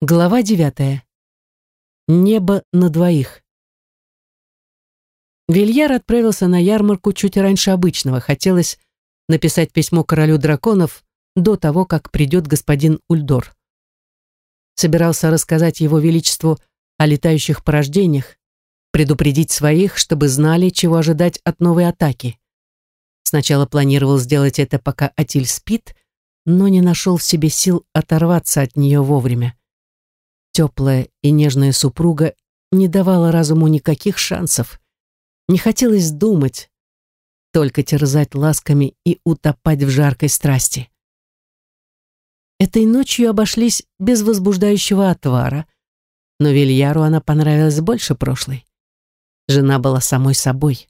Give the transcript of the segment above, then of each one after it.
Глава девятая. Небо на двоих. Вильяр отправился на ярмарку чуть раньше обычного. Хотелось написать письмо королю драконов до того, как придет господин Ульдор. Собирался рассказать его величеству о летающих порождениях, предупредить своих, чтобы знали, чего ожидать от новой атаки. Сначала планировал сделать это, пока Атиль спит, но не нашел в себе сил оторваться от нее вовремя. Теплая и нежная супруга не давала разуму никаких шансов. Не хотелось думать, только терзать ласками и утопать в жаркой страсти. Этой ночью обошлись без возбуждающего отвара, но Вильяру она понравилась больше прошлой. Жена была самой собой,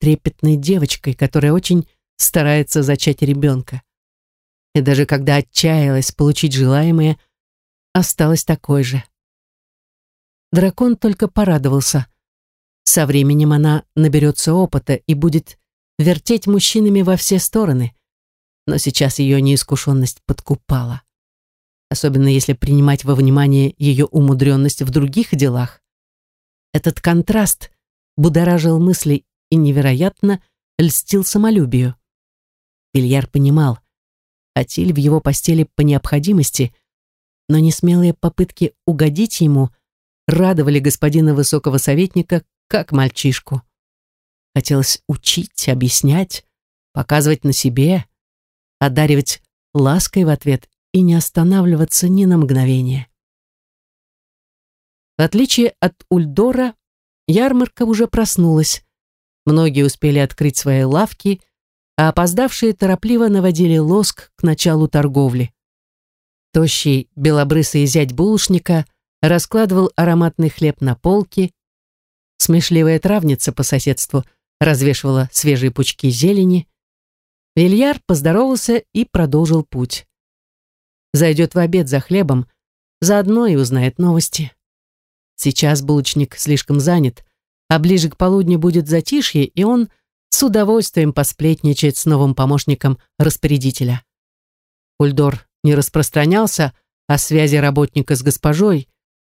трепетной девочкой, которая очень старается зачать ребенка. И даже когда отчаялась получить желаемое, осталась такой же. Дракон только порадовался. Со временем она наберется опыта и будет вертеть мужчинами во все стороны. Но сейчас ее неискушенность подкупала. Особенно если принимать во внимание ее умудренность в других делах. Этот контраст будоражил мысли и невероятно льстил самолюбию. Бильяр понимал, Атиль в его постели по необходимости, но несмелые попытки угодить ему радовали господина высокого советника как мальчишку. Хотелось учить, объяснять, показывать на себе, одаривать лаской в ответ и не останавливаться ни на мгновение. В отличие от Ульдора, ярмарка уже проснулась. Многие успели открыть свои лавки, а опоздавшие торопливо наводили лоск к началу торговли. Тощий белобрысый зять булочника раскладывал ароматный хлеб на полке, смешливая травница по соседству развешивала свежие пучки зелени. Вильяр поздоровался и продолжил путь. Зайдет в обед за хлебом, заодно и узнает новости. Сейчас булочник слишком занят, а ближе к полудню будет затишье, и он с удовольствием посплетничает с новым помощником распорядителя. Ульдор не распространялся о связи работника с госпожой,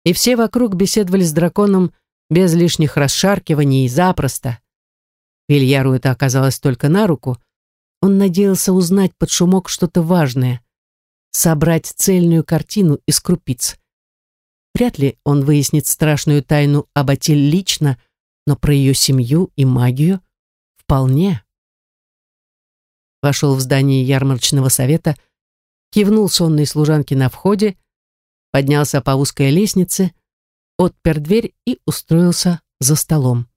и все вокруг беседовали с драконом без лишних расшаркиваний и запросто. Вильяру это оказалось только на руку. Он надеялся узнать под шумок что-то важное, собрать цельную картину из крупиц. Вряд ли он выяснит страшную тайну об Атиль лично, но про ее семью и магию вполне. Вошел в здание ярмарочного совета – кивнул сонной служанке на входе, поднялся по узкой лестнице, отпер дверь и устроился за столом.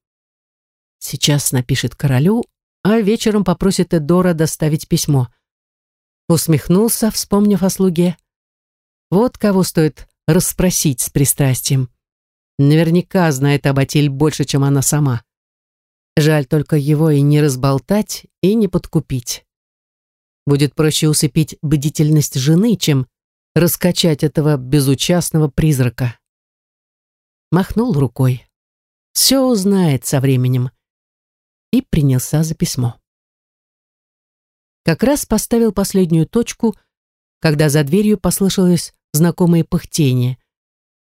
Сейчас напишет королю, а вечером попросит Эдора доставить письмо. Усмехнулся, вспомнив о слуге. Вот кого стоит расспросить с пристрастием. Наверняка знает об Атиль больше, чем она сама. Жаль только его и не разболтать, и не подкупить. Будет проще усыпить бдительность жены, чем раскачать этого безучастного призрака. Махнул рукой. Все узнает со временем. И принялся за письмо. Как раз поставил последнюю точку, когда за дверью послышалось знакомое пыхтение.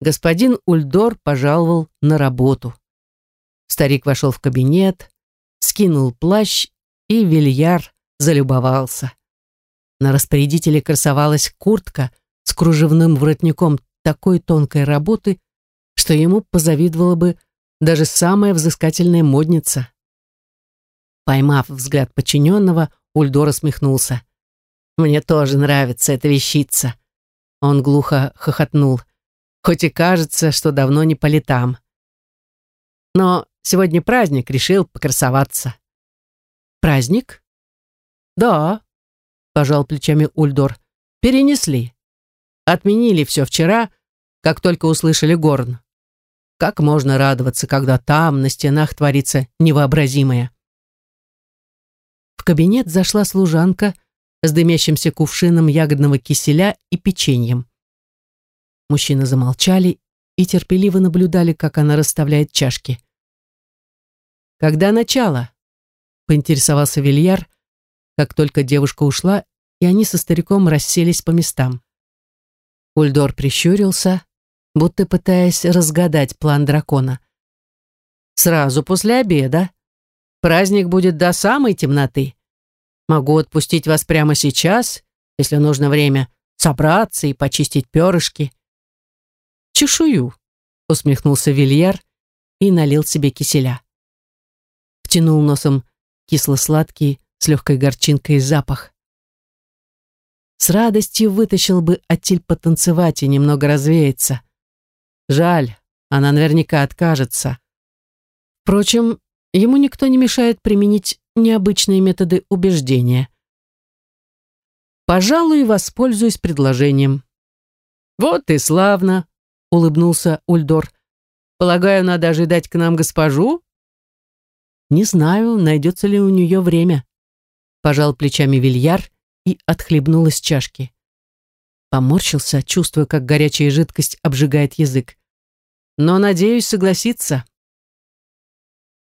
Господин Ульдор пожаловал на работу. Старик вошел в кабинет, скинул плащ, и Вильяр залюбовался. На распорядителе красовалась куртка с кружевным воротником такой тонкой работы, что ему позавидовала бы даже самая взыскательная модница. Поймав взгляд подчиненного, Ульдор смехнулся. «Мне тоже нравится эта вещица». Он глухо хохотнул, хоть и кажется, что давно не по летам. Но сегодня праздник, решил покрасоваться. «Праздник?» «Да, пожал плечами Ульдор. Перенесли. Отменили все вчера, как только услышали горн. Как можно радоваться, когда там, на стенах, творится невообразимое? В кабинет зашла служанка с дымящимся кувшином ягодного киселя и печеньем. Мужчины замолчали и терпеливо наблюдали, как она расставляет чашки. «Когда начало?» — поинтересовался Вильяр, как только девушка ушла, и они со стариком расселись по местам. Ульдор прищурился, будто пытаясь разгадать план дракона. «Сразу после обеда. Праздник будет до самой темноты. Могу отпустить вас прямо сейчас, если нужно время собраться и почистить перышки». «Чешую», — усмехнулся Вильяр и налил себе киселя. Втянул носом кисло-сладкий с легкой горчинкой запах. С радостью вытащил бы Атиль потанцевать и немного развеяться. Жаль, она наверняка откажется. Впрочем, ему никто не мешает применить необычные методы убеждения. Пожалуй, воспользуюсь предложением. Вот и славно, улыбнулся Ульдор. Полагаю, надо ожидать к нам госпожу? Не знаю, найдется ли у нее время. Пожал плечами Вильяр и отхлебнул из чашки. Поморщился, чувствуя, как горячая жидкость обжигает язык. Но, надеюсь, согласиться.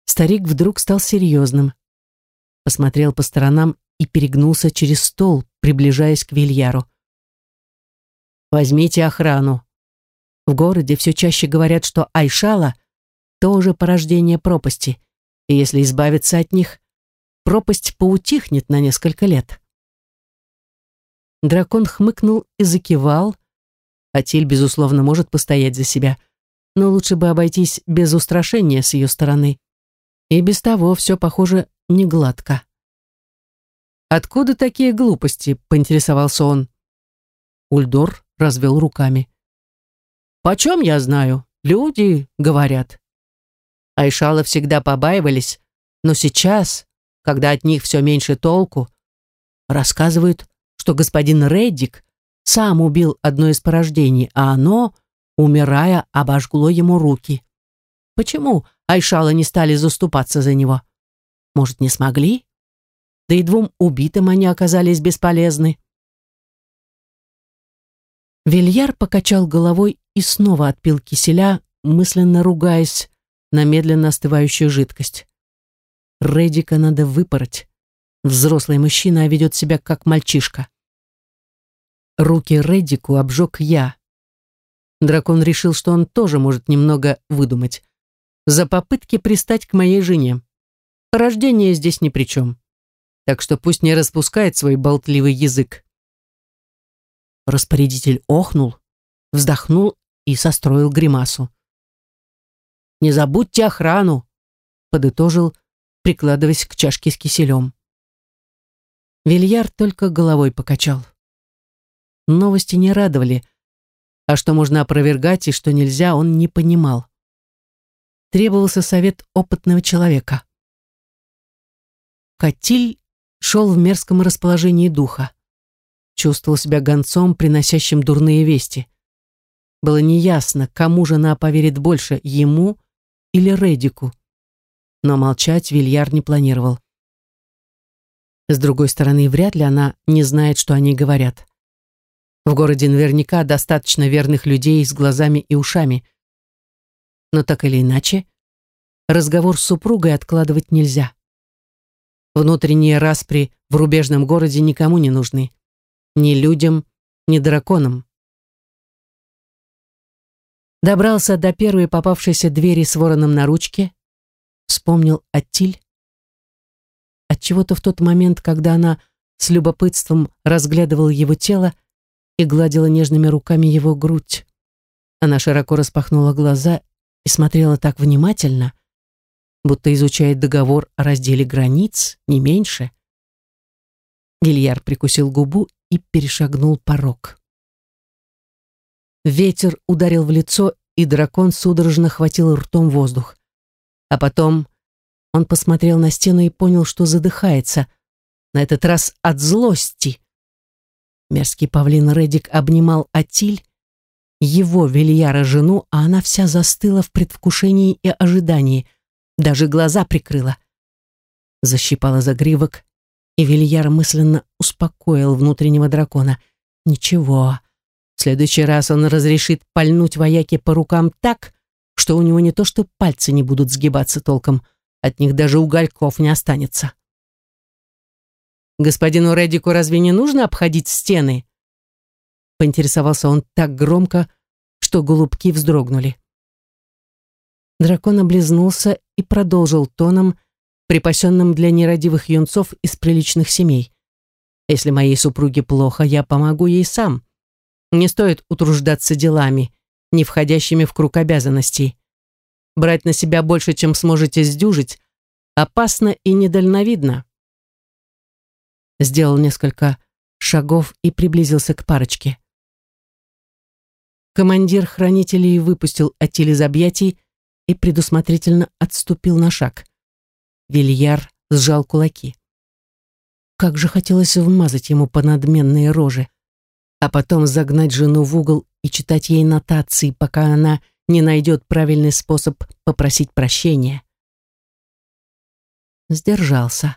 Старик вдруг стал серьезным. Посмотрел по сторонам и перегнулся через стол, приближаясь к Вильяру. «Возьмите охрану. В городе все чаще говорят, что Айшала — тоже порождение пропасти, и если избавиться от них, пропасть поутихнет на несколько лет». Дракон хмыкнул и закивал. Атиль, безусловно, может постоять за себя, но лучше бы обойтись без устрашения с ее стороны. И без того все, похоже, не гладко. «Откуда такие глупости?» — поинтересовался он. Ульдор развел руками. «Почем я знаю? Люди говорят». Айшала всегда побаивались, но сейчас, когда от них все меньше толку, рассказывают, что господин Реддик сам убил одно из порождений, а оно, умирая, обожгло ему руки. Почему Айшала не стали заступаться за него? Может, не смогли? Да и двум убитым они оказались бесполезны. Вильяр покачал головой и снова отпил киселя, мысленно ругаясь на медленно остывающую жидкость. Редика надо выпороть. Взрослый мужчина ведет себя как мальчишка. Руки Редику обжег я. Дракон решил, что он тоже может немного выдумать. За попытки пристать к моей жене. Рождение здесь ни при чем. Так что пусть не распускает свой болтливый язык. Распорядитель охнул, вздохнул и состроил гримасу. «Не забудьте охрану», — подытожил, прикладываясь к чашке с киселем. Вильяр только головой покачал. Новости не радовали, а что можно опровергать и что нельзя, он не понимал. Требовался совет опытного человека. Катиль шел в мерзком расположении духа. Чувствовал себя гонцом, приносящим дурные вести. Было неясно, кому жена поверит больше, ему или Редику. Но молчать Вильяр не планировал. С другой стороны, вряд ли она не знает, что они говорят. В городе наверняка достаточно верных людей с глазами и ушами. Но так или иначе, разговор с супругой откладывать нельзя. Внутренние распри в рубежном городе никому не нужны. Ни людям, ни драконам. Добрался до первой попавшейся двери с вороном на ручке, вспомнил Аттиль, Отчего-то в тот момент, когда она с любопытством разглядывала его тело и гладила нежными руками его грудь, она широко распахнула глаза и смотрела так внимательно, будто изучает договор о разделе границ, не меньше. Гильяр прикусил губу и перешагнул порог. Ветер ударил в лицо, и дракон судорожно хватил ртом воздух. А потом он посмотрел на стену и понял, что задыхается. На этот раз от злости. Мерзкий павлин Редик обнимал Атиль, его Вильяра жену, а она вся застыла в предвкушении и ожидании, даже глаза прикрыла. Защипала загривок, и Вильяр мысленно успокоил внутреннего дракона. Ничего, в следующий раз он разрешит пальнуть вояке по рукам так, что у него не то что пальцы не будут сгибаться толком, от них даже угольков не останется. Господину Редику разве не нужно обходить стены? Поинтересовался он так громко, что голубки вздрогнули. Дракон облизнулся и продолжил тоном, припасенным для нерадивых юнцов из приличных семей. «Если моей супруге плохо, я помогу ей сам. Не стоит утруждаться делами, не входящими в круг обязанностей. Брать на себя больше, чем сможете сдюжить, опасно и недальновидно». Сделал несколько шагов и приблизился к парочке. Командир хранителей выпустил Атиль из объятий и предусмотрительно отступил на шаг. Вильяр сжал кулаки. Как же хотелось вмазать ему по надменные рожи, а потом загнать жену в угол и читать ей нотации, пока она не найдет правильный способ попросить прощения. Сдержался,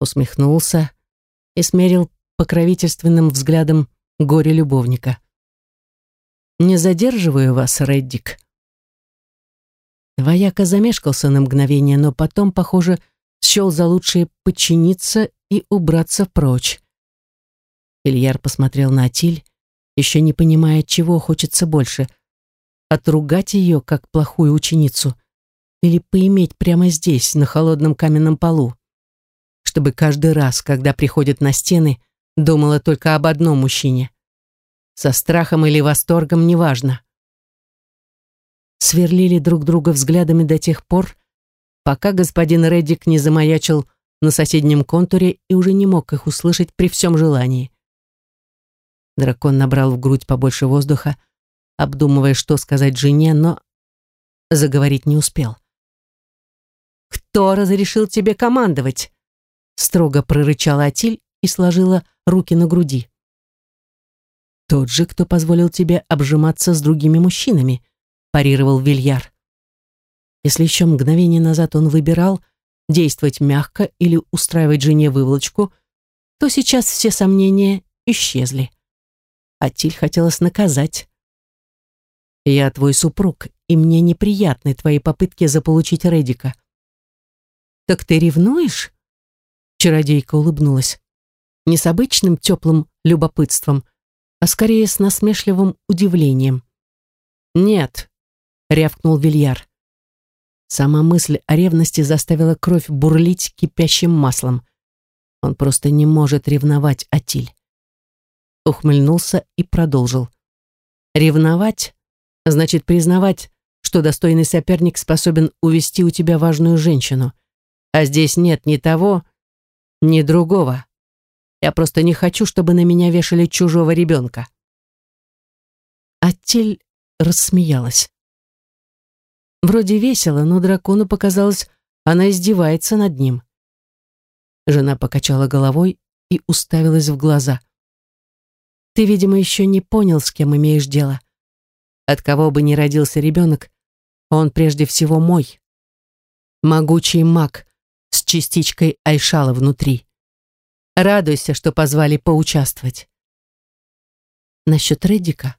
усмехнулся и смерил покровительственным взглядом горе любовника. «Не задерживаю вас, Реддик», Вояка замешкался на мгновение, но потом, похоже, счел за лучшее подчиниться и убраться прочь. Ильяр посмотрел на Атиль, еще не понимая, чего хочется больше — отругать ее, как плохую ученицу, или поиметь прямо здесь, на холодном каменном полу, чтобы каждый раз, когда приходит на стены, думала только об одном мужчине. Со страхом или восторгом, неважно сверлили друг друга взглядами до тех пор, пока господин Реддик не замаячил на соседнем контуре и уже не мог их услышать при всем желании. Дракон набрал в грудь побольше воздуха, обдумывая, что сказать жене, но заговорить не успел. «Кто разрешил тебе командовать?» строго прорычала Атиль и сложила руки на груди. «Тот же, кто позволил тебе обжиматься с другими мужчинами», парировал Вильяр. Если еще мгновение назад он выбирал действовать мягко или устраивать жене выволочку, то сейчас все сомнения исчезли. Атиль хотелось наказать. «Я твой супруг, и мне неприятны твои попытки заполучить Редика». «Так ты ревнуешь?» Чародейка улыбнулась. Не с обычным теплым любопытством, а скорее с насмешливым удивлением. «Нет, рявкнул Вильяр. Сама мысль о ревности заставила кровь бурлить кипящим маслом. Он просто не может ревновать Атиль. Ухмыльнулся и продолжил. Ревновать значит признавать, что достойный соперник способен увести у тебя важную женщину. А здесь нет ни того, ни другого. Я просто не хочу, чтобы на меня вешали чужого ребенка. Атиль рассмеялась. Вроде весело, но дракону показалось, она издевается над ним. Жена покачала головой и уставилась в глаза. «Ты, видимо, еще не понял, с кем имеешь дело. От кого бы ни родился ребенок, он прежде всего мой. Могучий маг с частичкой Айшала внутри. Радуйся, что позвали поучаствовать». Насчет Реддика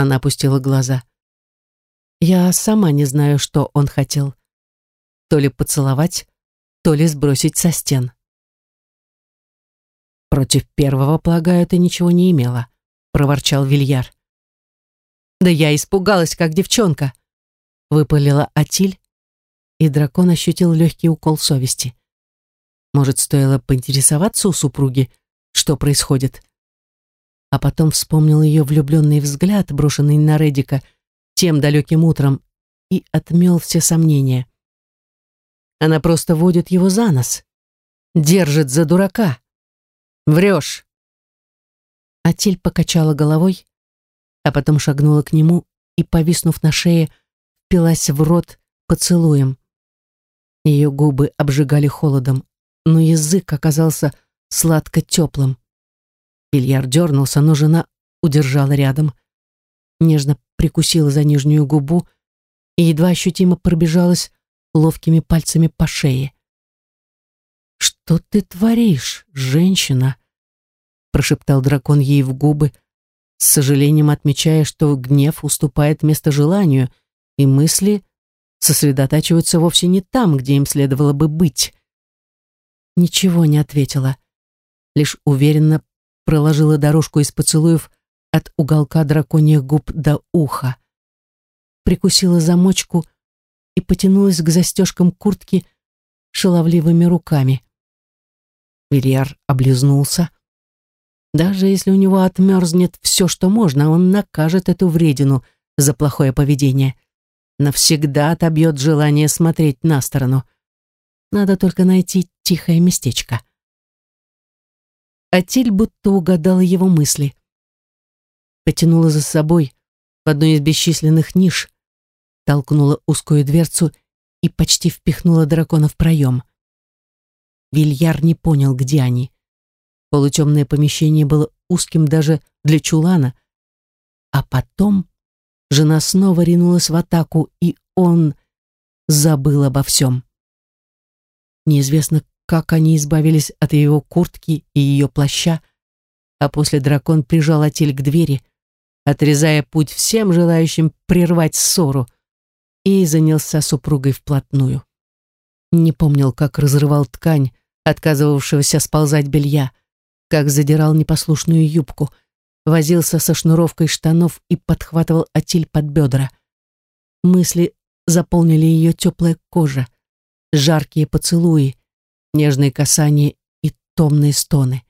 она опустила глаза. Я сама не знаю, что он хотел. То ли поцеловать, то ли сбросить со стен. Против первого, полагаю, ты ничего не имела, проворчал Вильяр. Да я испугалась, как девчонка, выпалила Атиль, и дракон ощутил легкий укол совести. Может, стоило поинтересоваться у супруги, что происходит? А потом вспомнил ее влюбленный взгляд, брошенный на Редика, тем далеким утром и отмел все сомнения. Она просто водит его за нос, держит за дурака. Врешь. Атиль покачала головой, а потом шагнула к нему и, повиснув на шее, впилась в рот поцелуем. Ее губы обжигали холодом, но язык оказался сладко-теплым. Бильяр дернулся, но жена удержала рядом нежно прикусила за нижнюю губу и едва ощутимо пробежалась ловкими пальцами по шее. «Что ты творишь, женщина?» Прошептал дракон ей в губы, с сожалением отмечая, что гнев уступает место желанию, и мысли сосредотачиваются вовсе не там, где им следовало бы быть. Ничего не ответила, лишь уверенно проложила дорожку из поцелуев от уголка драконьих губ до уха. Прикусила замочку и потянулась к застежкам куртки шаловливыми руками. Вильяр облизнулся. Даже если у него отмерзнет все, что можно, он накажет эту вредину за плохое поведение. Навсегда отобьет желание смотреть на сторону. Надо только найти тихое местечко. Атиль будто угадала его мысли. Потянула за собой в одну из бесчисленных ниш, толкнула узкую дверцу и почти впихнула дракона в проем. Вильяр не понял, где они. Полутемное помещение было узким даже для чулана. А потом жена снова ринулась в атаку, и он забыл обо всем. Неизвестно, как они избавились от его куртки и ее плаща, а после дракон прижал Атиль к двери, отрезая путь всем желающим прервать ссору, и занялся супругой вплотную. Не помнил, как разрывал ткань, отказывавшегося сползать белья, как задирал непослушную юбку, возился со шнуровкой штанов и подхватывал отиль под бедра. Мысли заполнили ее теплая кожа, жаркие поцелуи, нежные касания и томные стоны.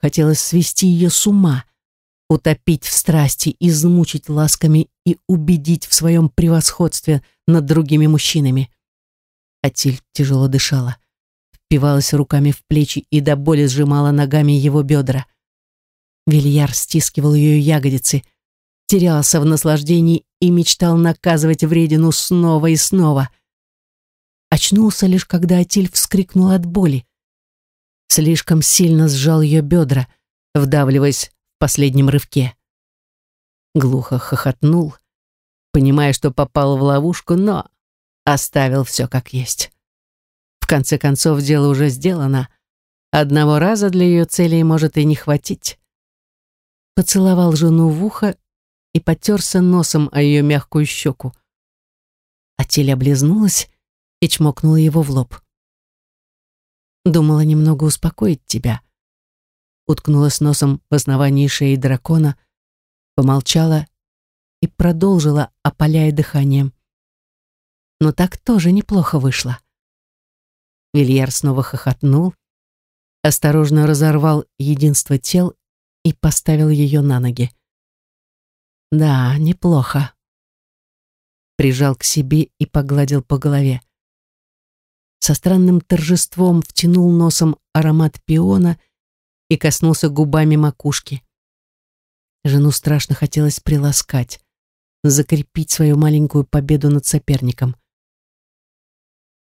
Хотелось свести ее с ума, утопить в страсти, измучить ласками и убедить в своем превосходстве над другими мужчинами. Атиль тяжело дышала впивалась руками в плечи и до боли сжимала ногами его бедра. Вильяр стискивал ее ягодицы, терялся в наслаждении и мечтал наказывать вредину снова и снова. Очнулся лишь, когда Атиль вскрикнул от боли. Слишком сильно сжал ее бедра, вдавливаясь в последнем рывке. Глухо хохотнул, понимая, что попал в ловушку, но оставил все как есть. В конце концов, дело уже сделано. Одного раза для ее целей может и не хватить. Поцеловал жену в ухо и потерся носом о ее мягкую щеку. Атель облизнулась и чмокнула его в лоб. Думала немного успокоить тебя. Уткнулась носом в основании шеи дракона, помолчала и продолжила, опаляя дыханием. Но так тоже неплохо вышло. Вильяр снова хохотнул, осторожно разорвал единство тел и поставил ее на ноги. Да, неплохо. Прижал к себе и погладил по голове. Со странным торжеством втянул носом аромат пиона и коснулся губами макушки. Жену страшно хотелось приласкать, закрепить свою маленькую победу над соперником.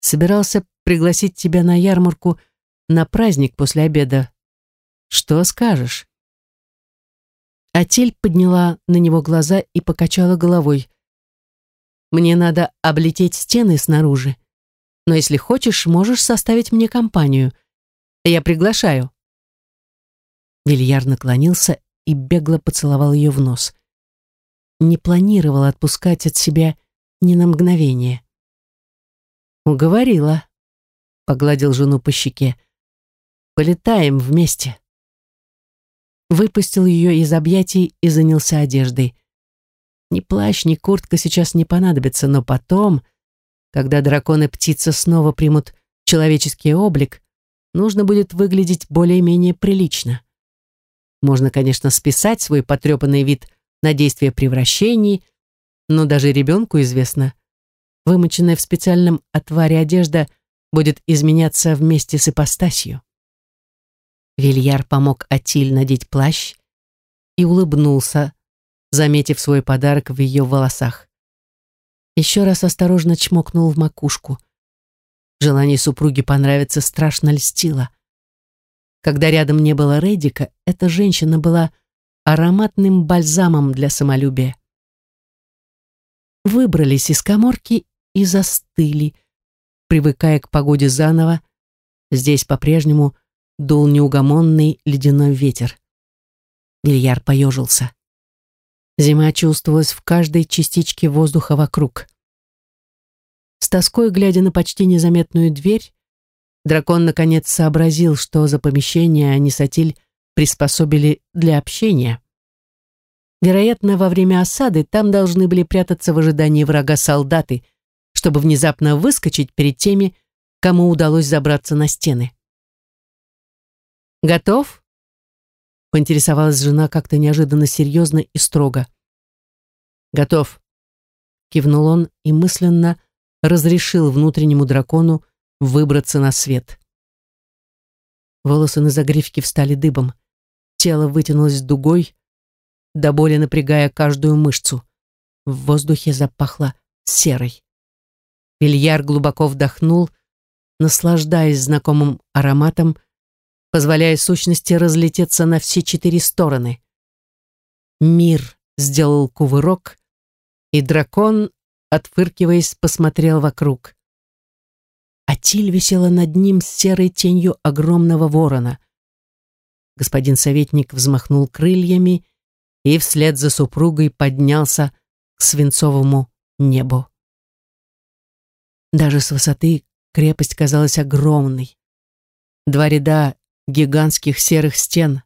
Собирался пригласить тебя на ярмарку на праздник после обеда. Что скажешь?» Атель подняла на него глаза и покачала головой. «Мне надо облететь стены снаружи. Но если хочешь, можешь составить мне компанию. Я приглашаю». Вильяр наклонился и бегло поцеловал ее в нос. Не планировал отпускать от себя ни на мгновение. Уговорила погладил жену по щеке. «Полетаем вместе». Выпустил ее из объятий и занялся одеждой. Ни плащ, ни куртка сейчас не понадобятся, но потом, когда драконы-птица снова примут человеческий облик, нужно будет выглядеть более-менее прилично. Можно, конечно, списать свой потрепанный вид на действие превращений, но даже ребенку известно, вымоченная в специальном отваре одежда будет изменяться вместе с ипостасью. Вильяр помог Атиль надеть плащ и улыбнулся, заметив свой подарок в ее волосах. Еще раз осторожно чмокнул в макушку. Желание супруги понравиться страшно льстило. Когда рядом не было Редика, эта женщина была ароматным бальзамом для самолюбия. Выбрались из коморки и застыли, привыкая к погоде заново, здесь по-прежнему дул неугомонный ледяной ветер. Ильяр поежился. Зима чувствовалась в каждой частичке воздуха вокруг. С тоской, глядя на почти незаметную дверь, дракон наконец сообразил, что за помещение они с Атиль приспособили для общения. Вероятно, во время осады там должны были прятаться в ожидании врага солдаты, чтобы внезапно выскочить перед теми, кому удалось забраться на стены. «Готов?» — поинтересовалась жена как-то неожиданно серьезно и строго. «Готов», — кивнул он и мысленно разрешил внутреннему дракону выбраться на свет. Волосы на загривке встали дыбом. Тело вытянулось дугой, до боли напрягая каждую мышцу. В воздухе запахло серой. Вильяр глубоко вдохнул, наслаждаясь знакомым ароматом, позволяя сущности разлететься на все четыре стороны. Мир сделал кувырок, и дракон, отфыркиваясь, посмотрел вокруг. Атиль висела над ним с серой тенью огромного ворона. Господин советник взмахнул крыльями и вслед за супругой поднялся к свинцовому небу. Даже с высоты крепость казалась огромной. Два ряда гигантских серых стен,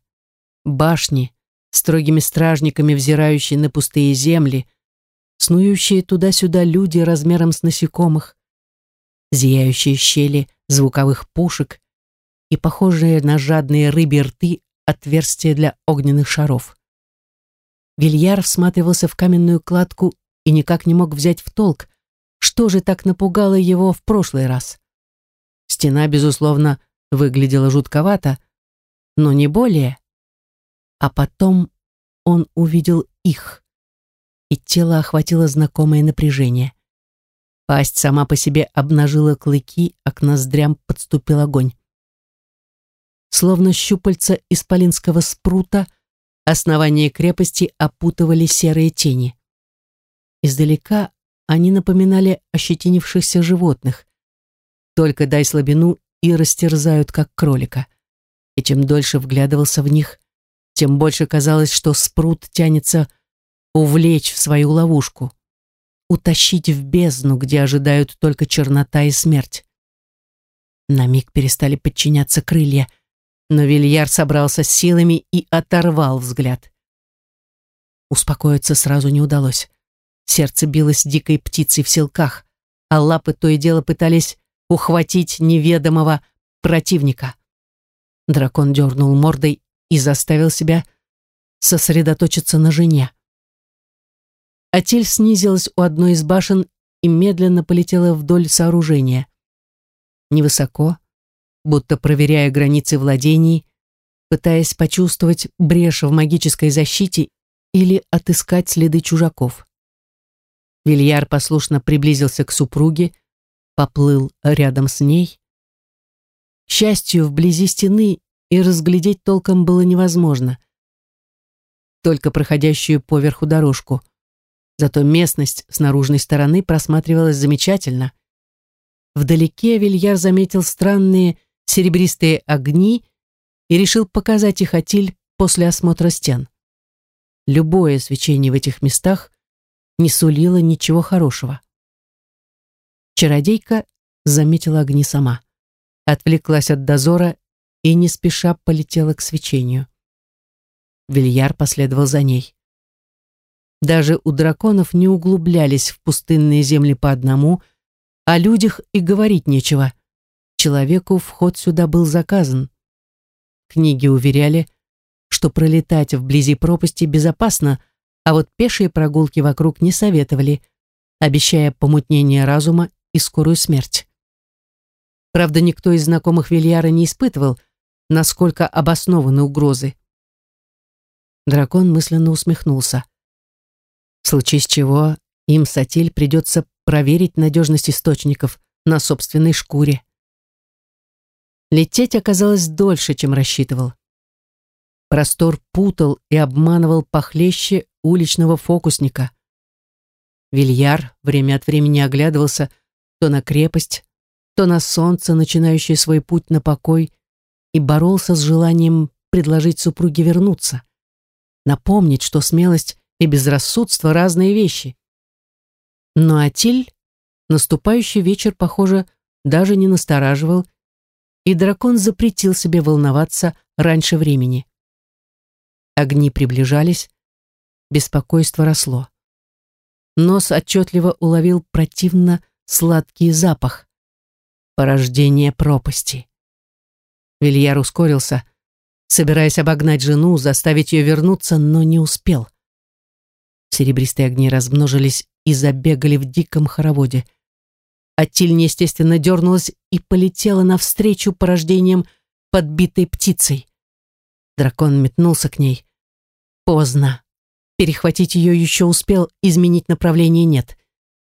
башни, строгими стражниками взирающие на пустые земли, снующие туда-сюда люди размером с насекомых, зияющие щели звуковых пушек и похожие на жадные рыбьи рты отверстия для огненных шаров. Вильяр всматривался в каменную кладку и никак не мог взять в толк, что же так напугало его в прошлый раз. Стена, безусловно, выглядела жутковато, но не более. А потом он увидел их, и тело охватило знакомое напряжение. Пасть сама по себе обнажила клыки, а к ноздрям подступил огонь. Словно щупальца исполинского спрута — Основание крепости опутывали серые тени. Издалека они напоминали ощетинившихся животных. Только дай слабину и растерзают, как кролика. И чем дольше вглядывался в них, тем больше казалось, что спрут тянется увлечь в свою ловушку, утащить в бездну, где ожидают только чернота и смерть. На миг перестали подчиняться крылья — но Вильяр собрался силами и оторвал взгляд. Успокоиться сразу не удалось. Сердце билось дикой птицей в селках, а лапы то и дело пытались ухватить неведомого противника. Дракон дернул мордой и заставил себя сосредоточиться на жене. Атель снизилась у одной из башен и медленно полетела вдоль сооружения. Невысоко, будто проверяя границы владений, пытаясь почувствовать брешь в магической защите или отыскать следы чужаков. Вильяр послушно приблизился к супруге, поплыл рядом с ней. К счастью, вблизи стены и разглядеть толком было невозможно. Только проходящую поверху дорожку. Зато местность с наружной стороны просматривалась замечательно. Вдалеке Вильяр заметил странные серебристые огни и решил показать их Атиль после осмотра стен. Любое свечение в этих местах не сулило ничего хорошего. Чародейка заметила огни сама, отвлеклась от дозора и не спеша полетела к свечению. Вильяр последовал за ней. Даже у драконов не углублялись в пустынные земли по одному, о людях и говорить нечего человеку вход сюда был заказан. Книги уверяли, что пролетать вблизи пропасти безопасно, а вот пешие прогулки вокруг не советовали, обещая помутнение разума и скорую смерть. Правда, никто из знакомых Вильяра не испытывал, насколько обоснованы угрозы. Дракон мысленно усмехнулся. В случае с чего им с Атиль придется проверить надежность источников на собственной шкуре. Лететь оказалось дольше, чем рассчитывал. Простор путал и обманывал похлеще уличного фокусника. Вильяр время от времени оглядывался то на крепость, то на солнце, начинающее свой путь на покой, и боролся с желанием предложить супруге вернуться, напомнить, что смелость и безрассудство — разные вещи. Но Атиль наступающий вечер, похоже, даже не настораживал и дракон запретил себе волноваться раньше времени. Огни приближались, Беспокойство росло. Нос отчетливо уловил противно сладкий запах. Порождение пропасти. Вильяр ускорился, собираясь обогнать жену, заставить ее вернуться, но не успел. Серебристые огни размножились и забегали в диком хороводе. Аттиль неестественно дернулась и полетела навстречу порождением подбитой птицей. Дракон метнулся к ней. Поздно. Перехватить ее еще успел, изменить направление нет.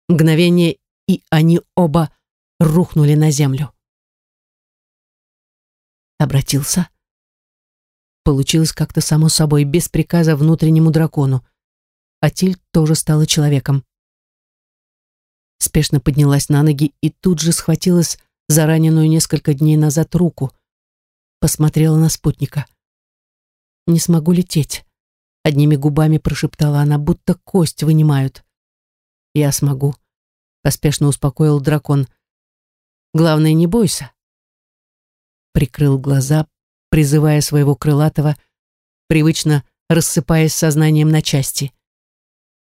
Мгновение, и они оба рухнули на землю. Обратился. Получилось как-то само собой, без приказа внутреннему дракону. Атиль тоже стала человеком. Спешно поднялась на ноги и тут же схватилась за раненую несколько дней назад руку. Посмотрела на спутника. «Не смогу лететь», — одними губами прошептала она, будто кость вынимают. «Я смогу», — поспешно успокоил дракон. «Главное, не бойся». Прикрыл глаза, призывая своего крылатого, привычно рассыпаясь сознанием на части.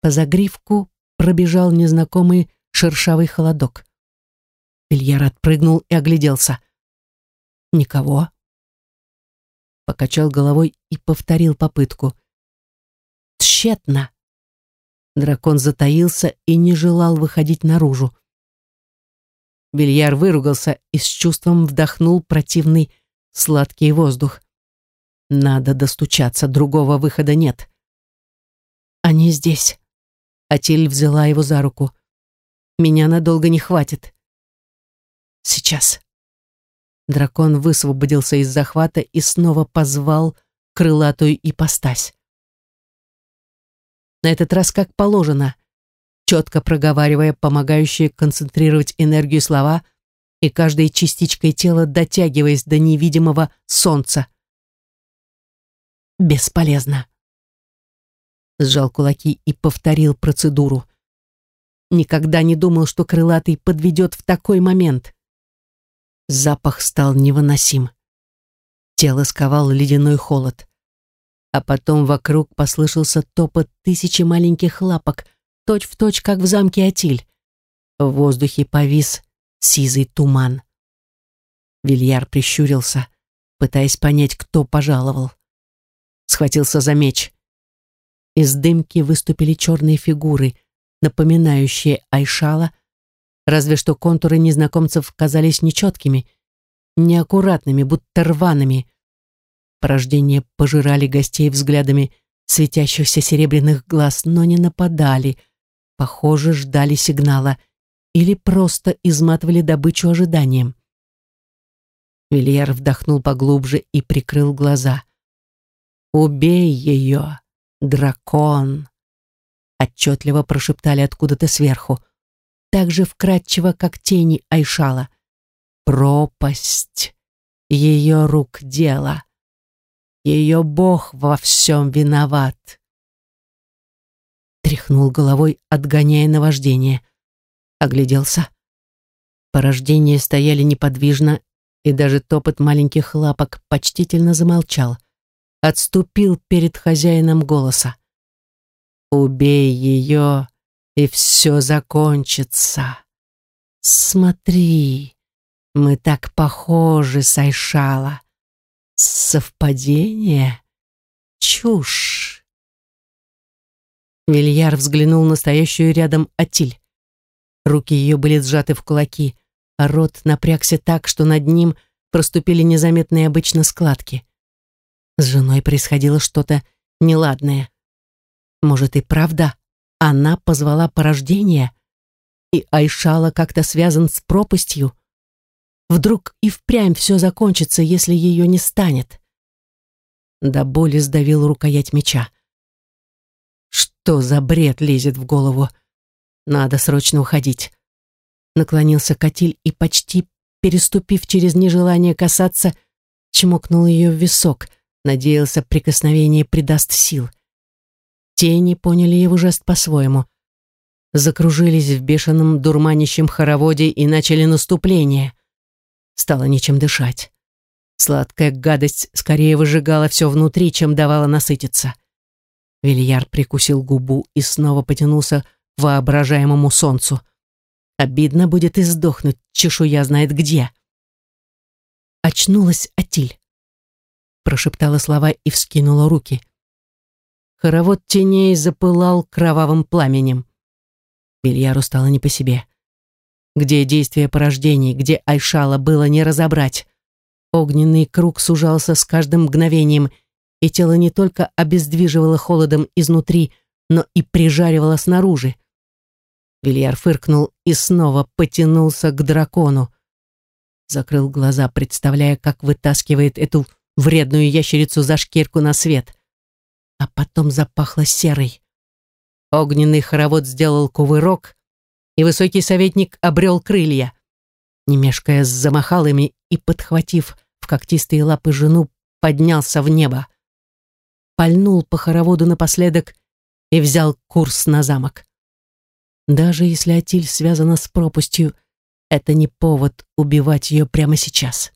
По загривку пробежал незнакомый шершавый холодок. Ильяр отпрыгнул и огляделся. Никого. Покачал головой и повторил попытку. Тщетно. Дракон затаился и не желал выходить наружу. Бильяр выругался и с чувством вдохнул противный сладкий воздух. Надо достучаться, другого выхода нет. Они здесь. Атиль взяла его за руку. «Меня надолго не хватит». «Сейчас». Дракон высвободился из захвата и снова позвал крылатую ипостась. На этот раз как положено, четко проговаривая помогающие концентрировать энергию слова и каждой частичкой тела дотягиваясь до невидимого солнца. Бесполезно сжал кулаки и повторил процедуру. Никогда не думал, что крылатый подведет в такой момент. Запах стал невыносим. Тело сковал ледяной холод. А потом вокруг послышался топот тысячи маленьких лапок, точь-в-точь, точь, как в замке Атиль. В воздухе повис сизый туман. Вильяр прищурился, пытаясь понять, кто пожаловал. Схватился за меч. Из дымки выступили черные фигуры, напоминающие Айшала, разве что контуры незнакомцев казались нечеткими, неаккуратными, будто рваными. Порождения пожирали гостей взглядами светящихся серебряных глаз, но не нападали, похоже, ждали сигнала или просто изматывали добычу ожиданием. Вильяр вдохнул поглубже и прикрыл глаза. «Убей ее!» «Дракон!» Отчетливо прошептали откуда-то сверху, так же вкрадчиво, как тени Айшала. «Пропасть! Ее рук дело! Ее бог во всем виноват!» Тряхнул головой, отгоняя наваждение. Огляделся. Порождения стояли неподвижно, и даже топот маленьких лапок почтительно замолчал — отступил перед хозяином голоса. «Убей ее, и все закончится. Смотри, мы так похожи, Сайшала. Совпадение? Чушь!» Вильяр взглянул на стоящую рядом Атиль. Руки ее были сжаты в кулаки, а рот напрягся так, что над ним проступили незаметные обычно складки. С женой происходило что-то неладное. Может и правда, она позвала порождение, и Айшала как-то связан с пропастью. Вдруг и впрямь все закончится, если ее не станет. До боли сдавил рукоять меча. Что за бред лезет в голову? Надо срочно уходить. Наклонился Катиль и, почти переступив через нежелание касаться, чмокнул ее в висок — Надеялся, прикосновение придаст сил. Тени поняли его жест по-своему. Закружились в бешеном дурманящем хороводе и начали наступление. Стало нечем дышать. Сладкая гадость скорее выжигала все внутри, чем давала насытиться. Вильяр прикусил губу и снова потянулся к воображаемому солнцу. Обидно будет и сдохнуть, чешуя знает где. Очнулась Атиль. Прошептала слова и вскинула руки. Хоровод теней запылал кровавым пламенем. Бильяру стало не по себе. Где действие порождений, где Айшала было не разобрать. Огненный круг сужался с каждым мгновением, и тело не только обездвиживало холодом изнутри, но и прижаривало снаружи. Вильяр фыркнул и снова потянулся к дракону. Закрыл глаза, представляя, как вытаскивает эту вредную ящерицу за шкирку на свет а потом запахло серой. Огненный хоровод сделал кувырок, и высокий советник обрел крылья. Не мешкая, замахал ими и, подхватив в когтистые лапы жену, поднялся в небо. Пальнул по хороводу напоследок и взял курс на замок. Даже если Атиль связана с пропастью, это не повод убивать ее прямо сейчас.